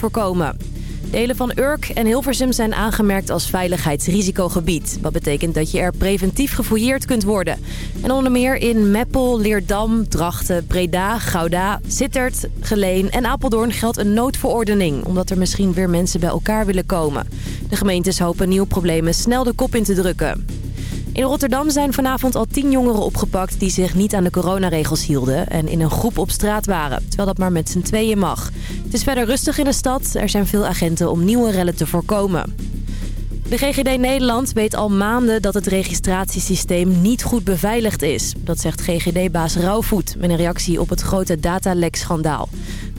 voorkomen. Delen van Urk en Hilversum zijn aangemerkt als veiligheidsrisicogebied. Wat betekent dat je er preventief gefouilleerd kunt worden. En onder meer in Meppel, Leerdam, Drachten, Breda, Gouda, Sittard, Geleen en Apeldoorn geldt een noodverordening. Omdat er misschien weer mensen bij elkaar willen komen. De gemeentes hopen nieuwe problemen snel de kop in te drukken. In Rotterdam zijn vanavond al tien jongeren opgepakt die zich niet aan de coronaregels hielden en in een groep op straat waren, terwijl dat maar met z'n tweeën mag. Het is verder rustig in de stad, er zijn veel agenten om nieuwe rellen te voorkomen. De GGD Nederland weet al maanden dat het registratiesysteem niet goed beveiligd is. Dat zegt GGD-baas Rauwvoet met een reactie op het grote datalek-schandaal.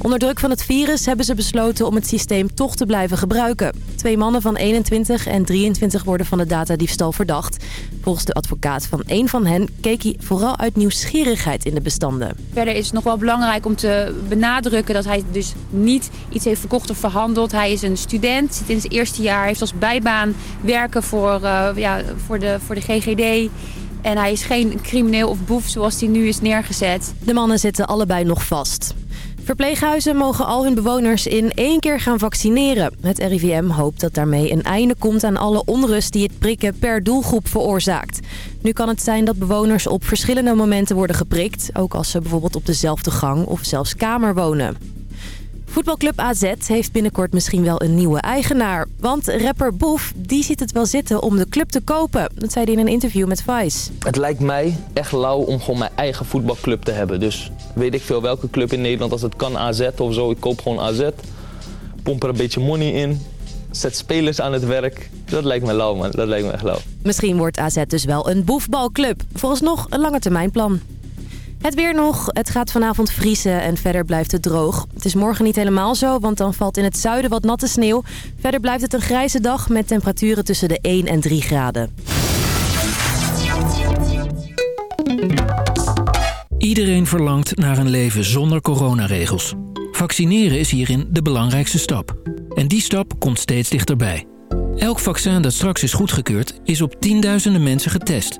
Onder druk van het virus hebben ze besloten om het systeem toch te blijven gebruiken. Twee mannen van 21 en 23 worden van de datadiefstal verdacht. Volgens de advocaat van één van hen keek hij vooral uit nieuwsgierigheid in de bestanden. Verder is het nog wel belangrijk om te benadrukken dat hij dus niet iets heeft verkocht of verhandeld. Hij is een student, zit in zijn eerste jaar, heeft als bijbaan werken voor, uh, ja, voor, de, voor de GGD... En hij is geen crimineel of boef zoals hij nu is neergezet. De mannen zitten allebei nog vast. Verpleeghuizen mogen al hun bewoners in één keer gaan vaccineren. Het RIVM hoopt dat daarmee een einde komt aan alle onrust die het prikken per doelgroep veroorzaakt. Nu kan het zijn dat bewoners op verschillende momenten worden geprikt. Ook als ze bijvoorbeeld op dezelfde gang of zelfs kamer wonen. Voetbalclub AZ heeft binnenkort misschien wel een nieuwe eigenaar. Want rapper Boef, die ziet het wel zitten om de club te kopen. Dat zei hij in een interview met Vice. Het lijkt mij echt lauw om gewoon mijn eigen voetbalclub te hebben. Dus weet ik veel welke club in Nederland, als het kan AZ of zo. Ik koop gewoon AZ, pomp er een beetje money in, zet spelers aan het werk. Dat lijkt me lauw man, dat lijkt me echt lauw. Misschien wordt AZ dus wel een boefbalclub. Volgens nog een lange termijn plan. Het weer nog. Het gaat vanavond vriezen en verder blijft het droog. Het is morgen niet helemaal zo, want dan valt in het zuiden wat natte sneeuw. Verder blijft het een grijze dag met temperaturen tussen de 1 en 3 graden. Iedereen verlangt naar een leven zonder coronaregels. Vaccineren is hierin de belangrijkste stap. En die stap komt steeds dichterbij. Elk vaccin dat straks is goedgekeurd is op tienduizenden mensen getest...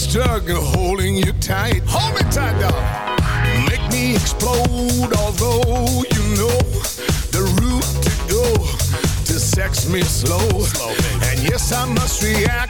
struggle holding you tight. Hold me tight, dog. Make me explode, although you know the route to go to sex me slow. slow and yes, I must react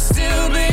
still belong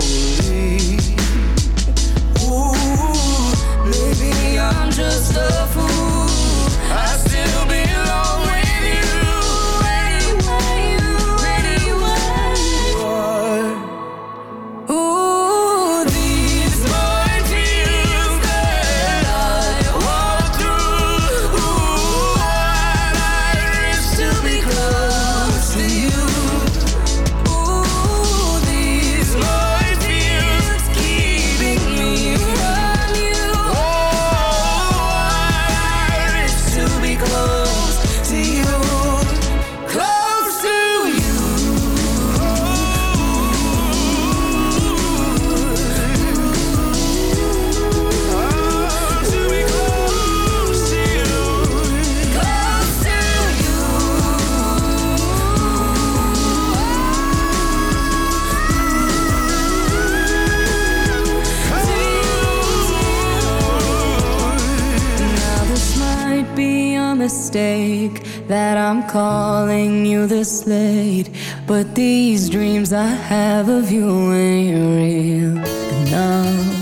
slowly calling you this late. But these dreams I have of you ain't real enough.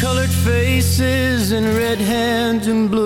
colored faces and red hands and blue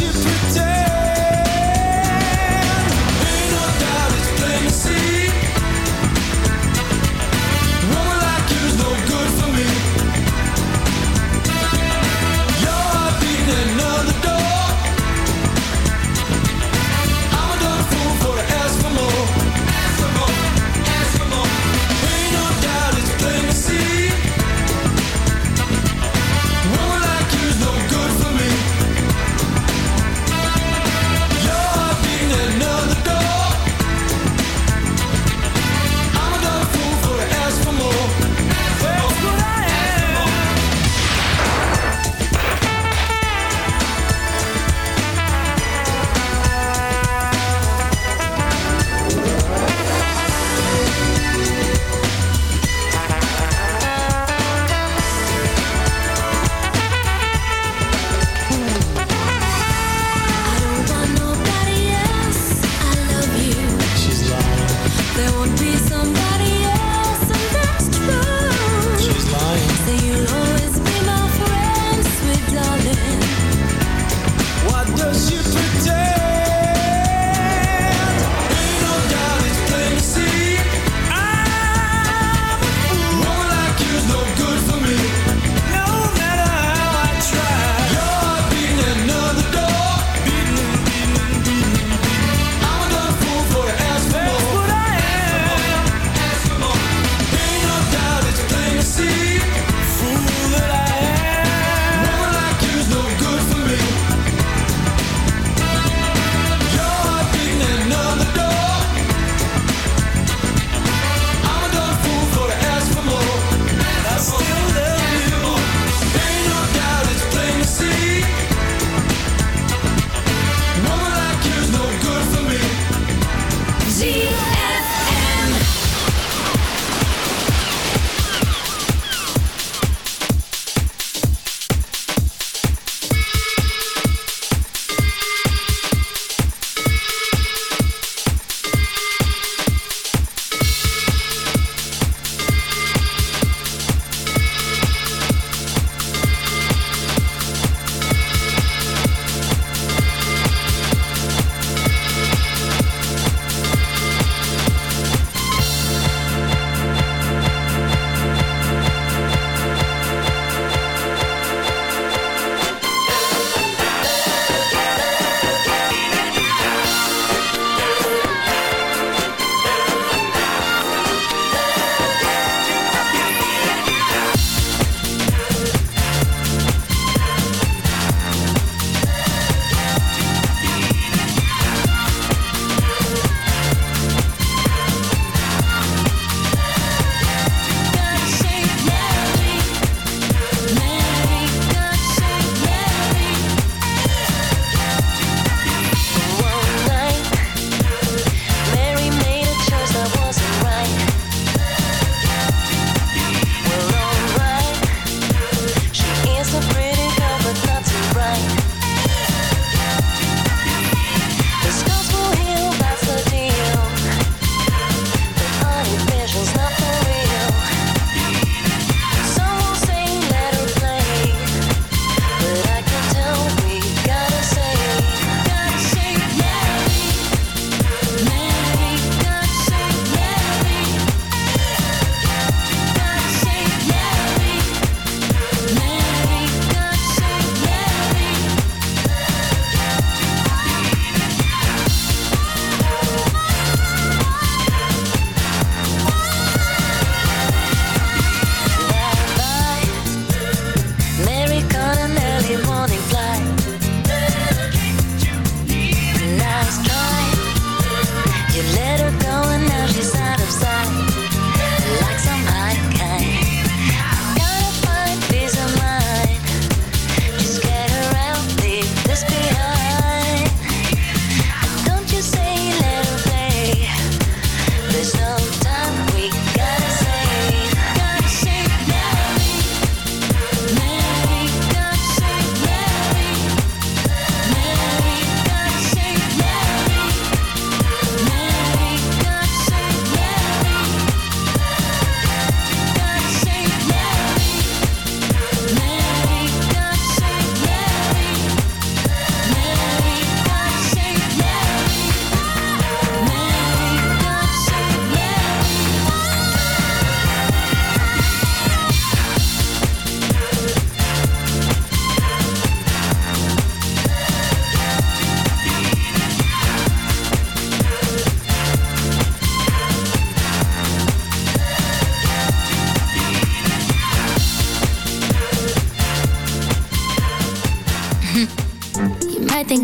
you pretend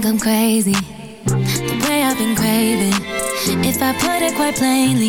think I'm crazy, the way I've been craving. If I put it quite plainly,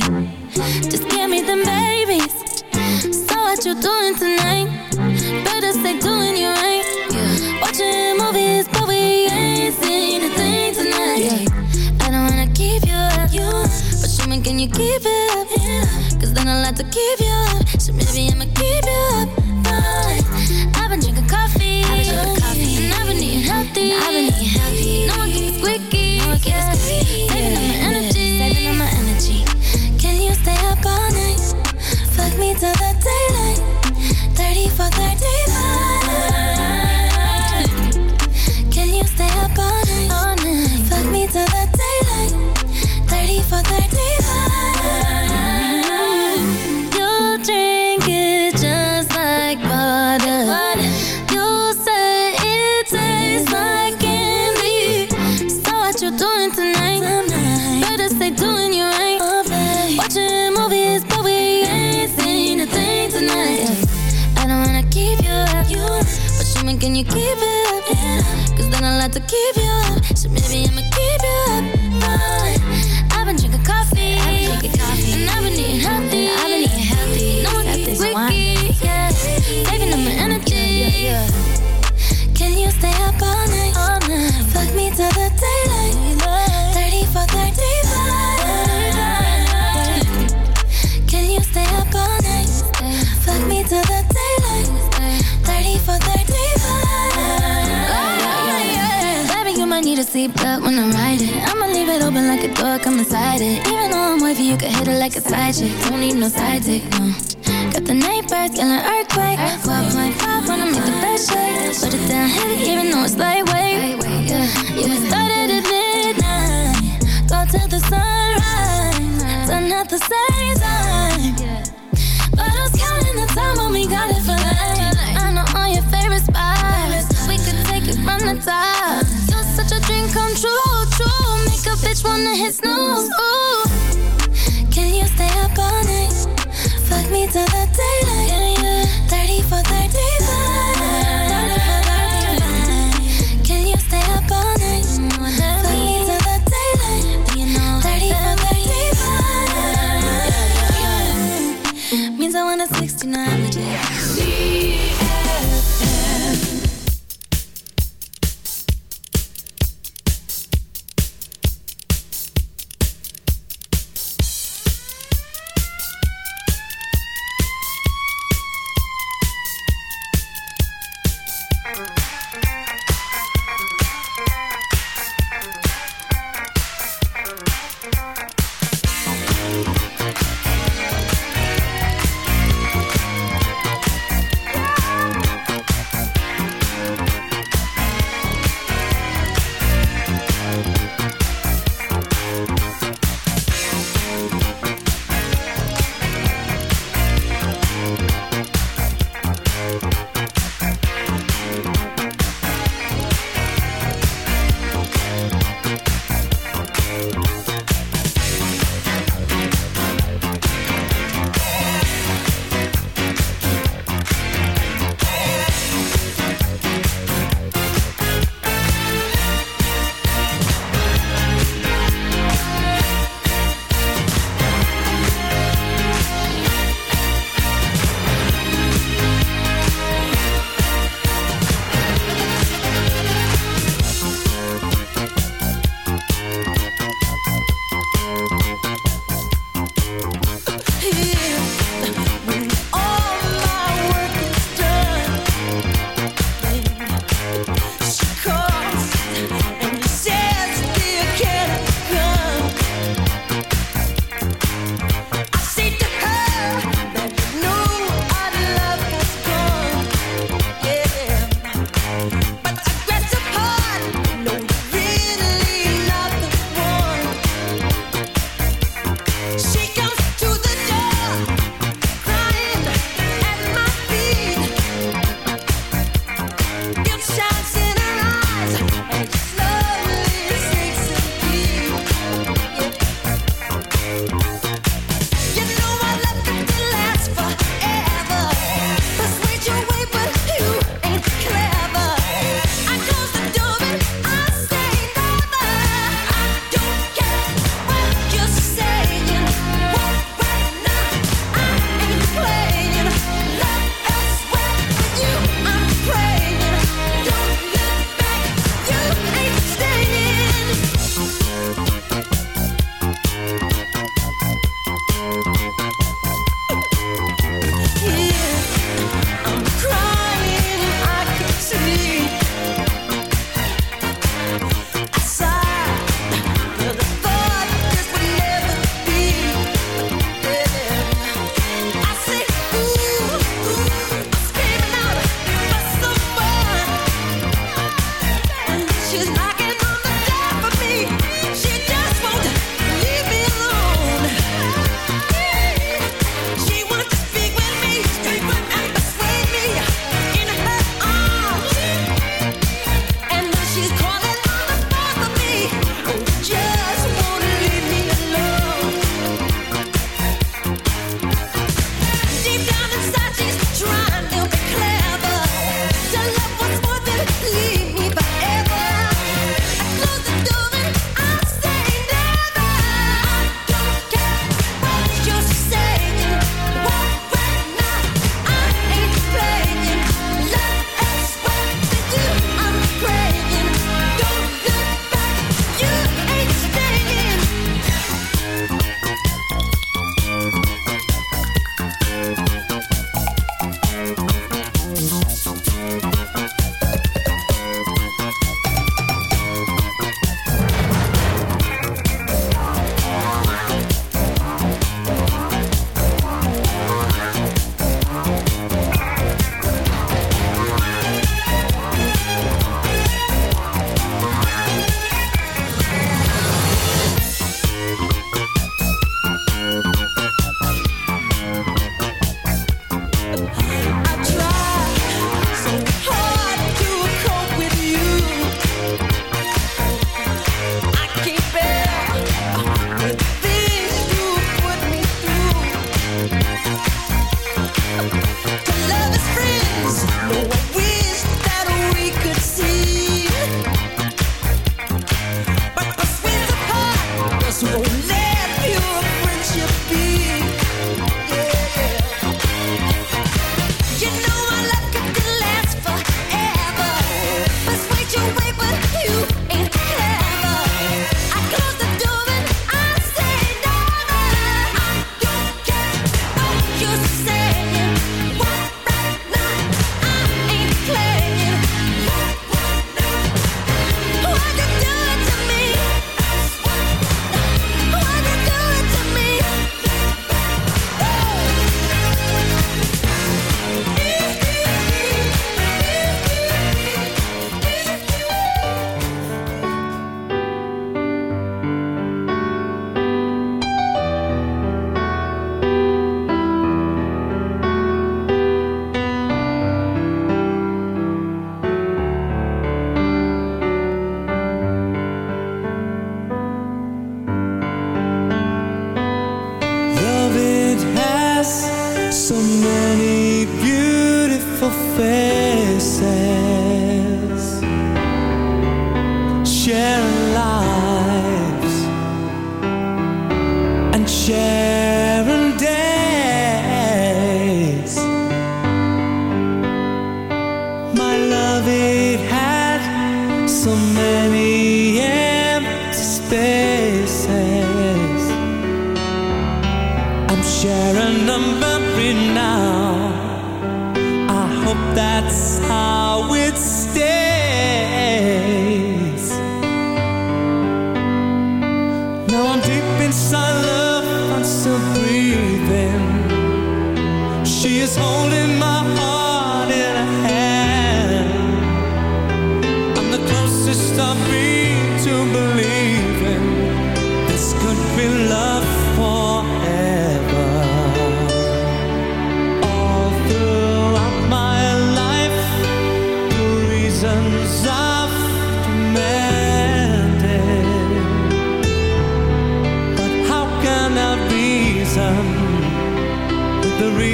deep cut when I'm riding I'ma leave it open like a door, come inside it. Even though I'm wavy, you can hit it like a side chick. Don't need no side dick, no. Got the night birds, an earthquake. 12.5 when I make the best shake Put it down heavy even though it's lightweight. Yeah. You yeah. started at midnight. Go till the sunrise. Turn at the sun. wanna hit snowfall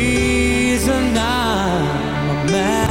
reason I'm a man?